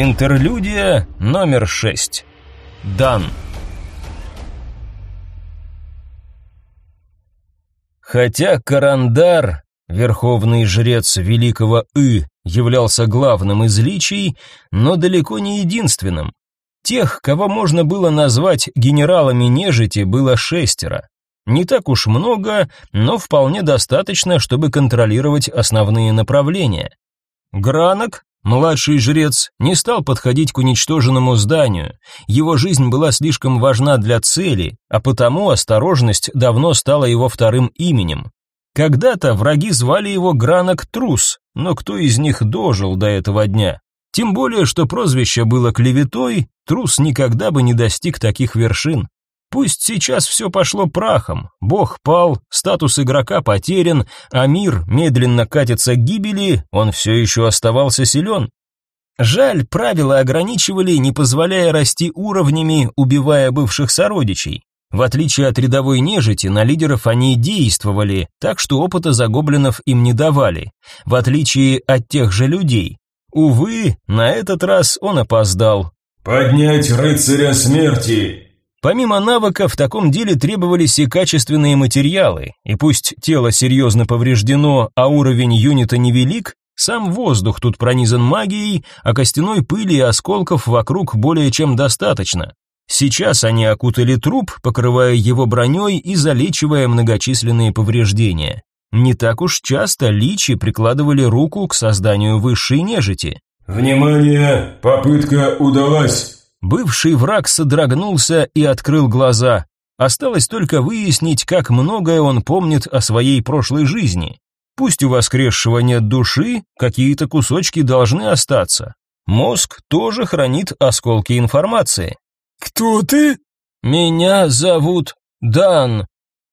Интерлюдия номер шесть. Дан. Хотя Карандар, верховный жрец великого И, являлся главным из личий, но далеко не единственным. Тех, кого можно было назвать генералами нежити, было шестеро. Не так уж много, но вполне достаточно, чтобы контролировать основные направления. Гранок, младший жрец, не стал подходить к уничтоженному зданию. Его жизнь была слишком важна для цели, а потому осторожность давно стала его вторым именем. Когда-то враги звали его Гранок Трус, но кто из них дожил до этого дня? Тем более, что прозвище было клеветой, Трус никогда бы не достиг таких вершин. Пусть сейчас все пошло прахом, бог пал, статус игрока потерян, а мир медленно катится к гибели, он все еще оставался силен. Жаль, правила ограничивали, не позволяя расти уровнями, убивая бывших сородичей. В отличие от рядовой нежити, на лидеров они действовали, так что опыта за гоблинов им не давали, в отличие от тех же людей. Увы, на этот раз он опоздал. «Поднять рыцаря смерти!» Помимо навыка, в таком деле требовались и качественные материалы, и пусть тело серьезно повреждено, а уровень юнита невелик, сам воздух тут пронизан магией, а костяной пыли и осколков вокруг более чем достаточно. Сейчас они окутали труп, покрывая его броней и залечивая многочисленные повреждения. Не так уж часто личи прикладывали руку к созданию высшей нежити. «Внимание! Попытка удалась!» Бывший враг содрогнулся и открыл глаза. Осталось только выяснить, как многое он помнит о своей прошлой жизни. Пусть у воскресшего нет души, какие-то кусочки должны остаться. Мозг тоже хранит осколки информации. «Кто ты?» «Меня зовут Дан»,